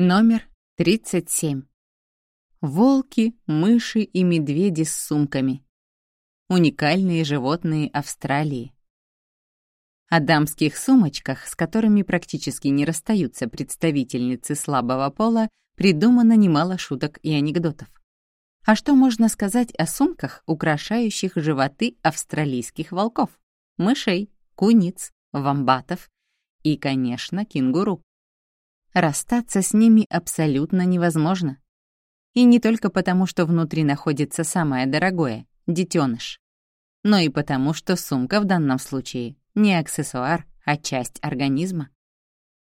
Номер 37. Волки, мыши и медведи с сумками. Уникальные животные Австралии. О дамских сумочках, с которыми практически не расстаются представительницы слабого пола, придумано немало шуток и анекдотов. А что можно сказать о сумках, украшающих животы австралийских волков, мышей, куниц, вамбатов и, конечно, кенгуру? Расстаться с ними абсолютно невозможно. И не только потому, что внутри находится самое дорогое — детеныш, но и потому, что сумка в данном случае не аксессуар, а часть организма.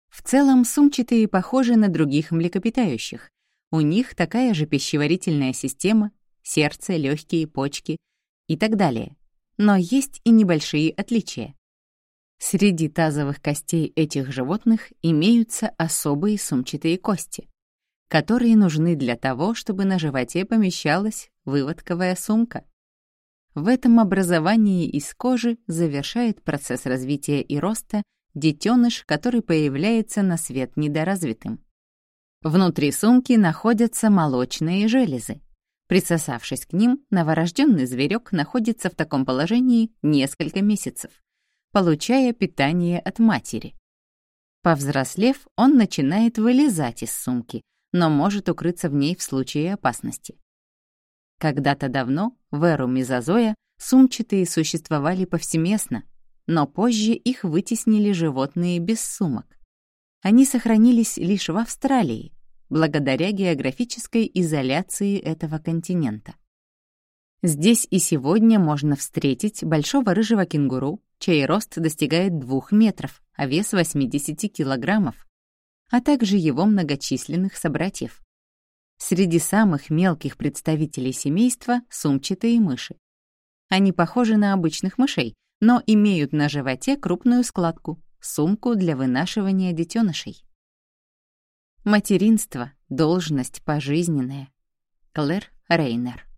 В целом сумчатые похожи на других млекопитающих. У них такая же пищеварительная система, сердце, легкие, почки и так далее. Но есть и небольшие отличия. Среди тазовых костей этих животных имеются особые сумчатые кости, которые нужны для того, чтобы на животе помещалась выводковая сумка. В этом образовании из кожи завершает процесс развития и роста детеныш, который появляется на свет недоразвитым. Внутри сумки находятся молочные железы. Присосавшись к ним, новорожденный зверек находится в таком положении несколько месяцев получая питание от матери. Повзрослев, он начинает вылезать из сумки, но может укрыться в ней в случае опасности. Когда-то давно, в эру мезозоя, сумчатые существовали повсеместно, но позже их вытеснили животные без сумок. Они сохранились лишь в Австралии, благодаря географической изоляции этого континента. Здесь и сегодня можно встретить большого рыжего кенгуру, чей рост достигает 2 метров, а вес 80 килограммов, а также его многочисленных собратьев. Среди самых мелких представителей семейства — сумчатые мыши. Они похожи на обычных мышей, но имеют на животе крупную складку — сумку для вынашивания детенышей. Материнство — должность пожизненная. Клэр Рейнер